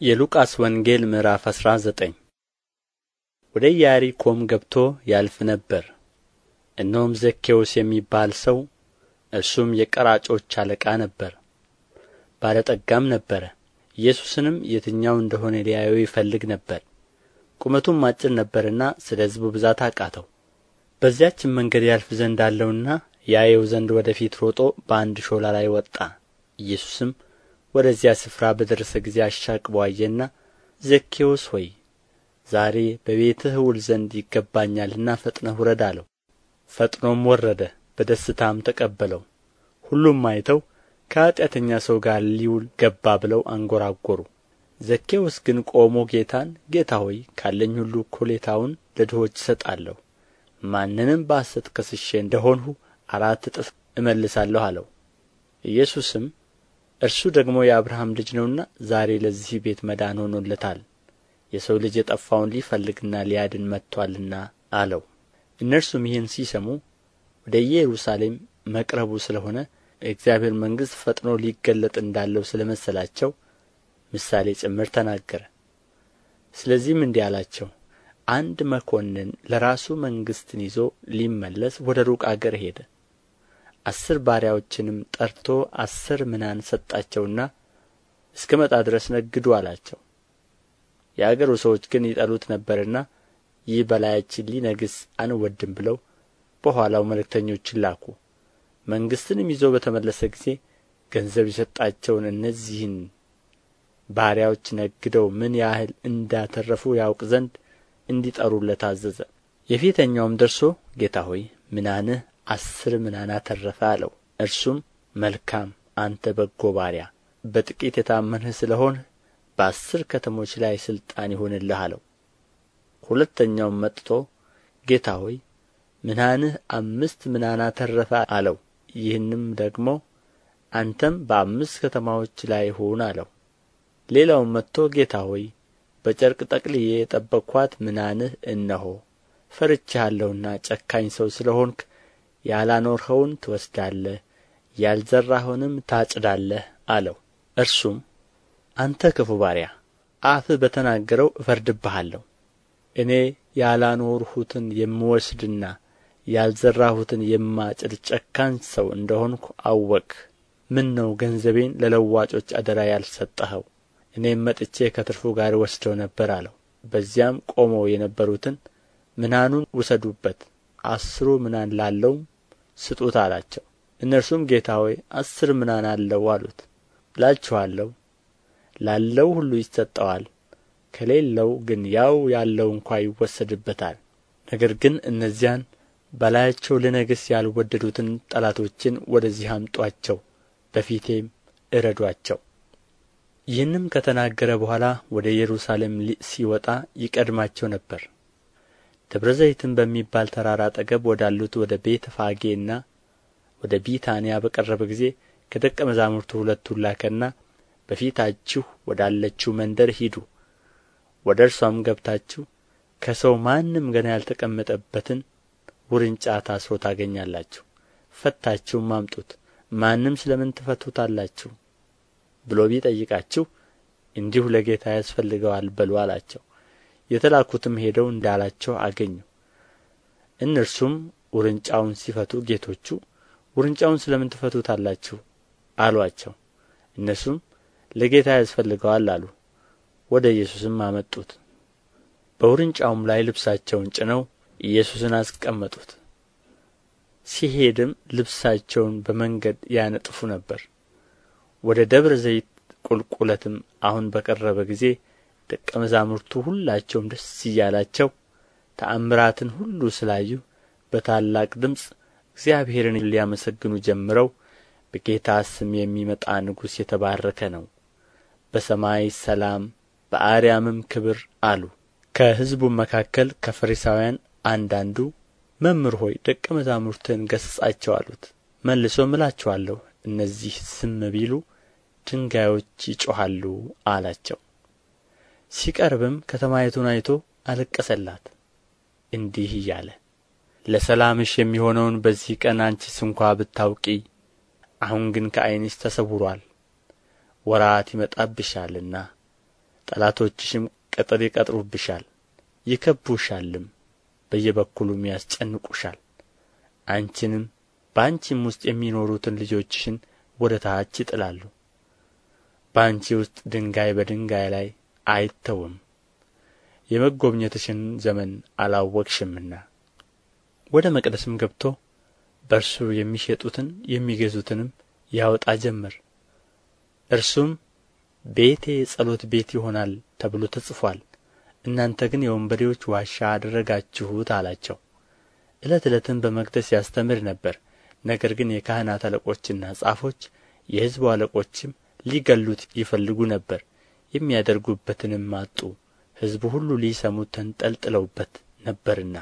የሉቃስ ወንጌል ምዕራፍ አስራ ዘጠኝ ወደ ኢያሪኮም ገብቶ ያልፍ ነበር። እነሆም ዘኬዎስ የሚባል ሰው እርሱም የቀራጮች አለቃ ነበር፣ ባለጠጋም ነበረ። ኢየሱስንም የትኛው እንደሆነ ሊያየው ይፈልግ ነበር። ቁመቱም አጭር ነበርና ስለ ሕዝቡ ብዛት አቃተው። በዚያችም መንገድ ያልፍ ዘንድ አለውና ያየው ዘንድ ወደ ፊት ሮጦ በአንድ ሾላ ላይ ወጣ። ኢየሱስም ወደዚያ ስፍራ በደረሰ ጊዜ አሻቅቦ አየና ዘኬዎስ ሆይ ዛሬ በቤትህ እውል ዘንድ ይገባኛልና ፈጥነህ ውረድ አለው። ፈጥኖም ወረደ፣ በደስታም ተቀበለው። ሁሉም አይተው ከኃጢአተኛ ሰው ጋር ሊውል ገባ ብለው አንጐራጐሩ። ዘኬዎስ ግን ቆሞ ጌታን ጌታ ሆይ ካለኝ ሁሉ እኩሌታውን ለድሆች እሰጣለሁ፣ ማንንም በሐሰት ከስሼ እንደሆንሁ አራት እጥፍ እመልሳለሁ አለው። ኢየሱስም እርሱ ደግሞ የአብርሃም ልጅ ነውና ዛሬ ለዚህ ቤት መዳን ሆኖለታል። የሰው ልጅ የጠፋውን ሊፈልግና ሊያድን መጥቶአልና አለው። እነርሱም ይህን ሲሰሙ ወደ ኢየሩሳሌም መቅረቡ ስለ ሆነ የእግዚአብሔር መንግሥት ፈጥኖ ሊገለጥ እንዳለው ስለ መሰላቸው ምሳሌ ጭምር ተናገረ። ስለዚህም እንዲህ አላቸው አንድ መኰንን ለራሱ መንግሥትን ይዞ ሊመለስ ወደ ሩቅ አገር ሄደ አሥር ባሪያዎችንም ጠርቶ አሥር ምናን ሰጣቸውና እስክመጣ ድረስ ነግዱ አላቸው። የአገሩ ሰዎች ግን ይጠሉት ነበርና ይህ በላያችን ሊነግሥ አንወድም ብለው በኋላው መልእክተኞችን ላኩ። መንግሥትንም ይዞ በተመለሰ ጊዜ ገንዘብ የሰጣቸውን እነዚህን ባሪያዎች ነግደው ምን ያህል እንዳተረፉ ያውቅ ዘንድ እንዲጠሩለት አዘዘ። የፊተኛውም ደርሶ ጌታ ሆይ ምናንህ አሥር ምናን አተረፈ አለው። እርሱም መልካም አንተ በጎ ባሪያ በጥቂት የታመንህ ስለ ሆንህ በአሥር ከተሞች ላይ ሥልጣን ይሁንልህ አለው። ሁለተኛውም መጥቶ ጌታ ሆይ ምናንህ አምስት ምናን አተረፈ አለው። ይህንም ደግሞ አንተም በአምስት ከተማዎች ላይ ሁን አለው። ሌላውም መጥቶ ጌታ ሆይ በጨርቅ ጠቅልዬ የጠበቅኋት ምናንህ እነሆ ፈርቼሃለሁና ጨካኝ ሰው ስለ ሆንህ ያላኖርኸውን ትወስዳለህ ያልዘራኸውንም ታጭዳለህ አለው። እርሱም አንተ ክፉ ባሪያ አፍህ በተናገረው እፈርድብሃለሁ። እኔ ያላኖርሁትን የምወስድና ያልዘራሁትን የማጭድ ጨካኝ ሰው እንደ ሆንሁ ምን ነው ገንዘቤን ለለዋጮች አደራ ያልሰጠኸው? እኔም መጥቼ ከትርፉ ጋር ወስደው ነበር አለው። በዚያም ቆመው የነበሩትን ምናኑን ውሰዱበት አስሩ ምናን ላለውም ስጡት አላቸው። እነርሱም ጌታ ሆይ አሥር ምናን አለው አሉት። እላችኋለሁ ላለው ሁሉ ይሰጠዋል ከሌለው ግን ያው ያለው እንኳ ይወሰድበታል። ነገር ግን እነዚያን በላያቸው ልነግሥ ያልወደዱትን ጠላቶችን ወደዚህ አምጡአቸው በፊቴም እረዱአቸው ይህንም ከተናገረ በኋላ ወደ ኢየሩሳሌም ሲወጣ ይቀድማቸው ነበር ደብረ ዘይትም በሚባል ተራራ አጠገብ ወዳሉት ወደ ቤተ ፋጌና ወደ ቢታንያ በቀረበ ጊዜ ከደቀ መዛሙርቱ ሁለቱን ላከና በፊታችሁ ወዳለችው መንደር ሂዱ። ወደ እርሷም ገብታችሁ ከሰው ማንም ገና ያልተቀመጠበትን ውርንጫ ታስሮ ታገኛላችሁ። ፈታችሁም አምጡት ማንም ስለ ምን ትፈቱታላችሁ ብሎ ቢጠይቃችሁ እንዲሁ ለጌታ ያስፈልገዋል በሉ አላቸው የተላኩትም ሄደው እንዳላቸው አገኙ። እነርሱም ውርንጫውን ሲፈቱ ጌቶቹ ውርንጫውን ስለ ምን ትፈቱታላችሁ? አሉአቸው እነርሱም ለጌታ ያስፈልገዋል አሉ። ወደ ኢየሱስም አመጡት። በውርንጫውም ላይ ልብሳቸውን ጭነው ኢየሱስን አስቀመጡት። ሲሄድም ልብሳቸውን በመንገድ ያነጥፉ ነበር። ወደ ደብረ ዘይት ቁልቁለትም አሁን በቀረበ ጊዜ ደቀ መዛሙርቱ ሁላቸውም ደስ እያላቸው ተአምራትን ሁሉ ስላዩ በታላቅ ድምፅ እግዚአብሔርን ሊያመሰግኑ ጀምረው በጌታ ስም የሚመጣ ንጉሥ የተባረከ ነው። በሰማይ ሰላም በአርያምም ክብር አሉ። ከሕዝቡም መካከል ከፈሪሳውያን አንዳንዱ መምህር ሆይ ደቀ መዛሙርትህን ገሥጻቸው አሉት። መልሶም እላችኋለሁ እነዚህ ዝም ቢሉ ድንጋዮች ይጮኻሉ አላቸው ሲቀርብም ከተማይቱን አይቶ አለቀሰላት። እንዲህ እያለ ለሰላምሽ የሚሆነውን በዚህ ቀን አንቺ ስንኳ ብታውቂ አሁን ግን ከዓይንሽ ተሰውሮአል ወራት ይመጣብሻልና ጠላቶችሽም ቅጥር ይቀጥሩብሻል ይከቡሻልም በየበኩሉም ያስጨንቁሻል። አንቺንም በአንቺም ውስጥ የሚኖሩትን ልጆችሽን ወደ ታች ይጥላሉ። በአንቺ ውስጥ ድንጋይ በድንጋይ ላይ አይተውም። የመጐብኘትሽን ዘመን አላወቅሽምና። ወደ መቅደስም ገብቶ በእርሱ የሚሸጡትን የሚገዙትንም ያወጣ ጀመር። እርሱም ቤቴ የጸሎት ቤት ይሆናል ተብሎ ተጽፎአል እናንተ ግን የወንበዴዎች ዋሻ አደረጋችሁት አላቸው። ዕለት ዕለትም በመቅደስ ያስተምር ነበር። ነገር ግን የካህናት አለቆችና ጻፎች የሕዝቡ አለቆችም ሊገሉት ይፈልጉ ነበር የሚያደርጉበትንም አጡ። ሕዝቡ ሁሉ ሊሰሙት ተንጠልጥለውበት ነበርና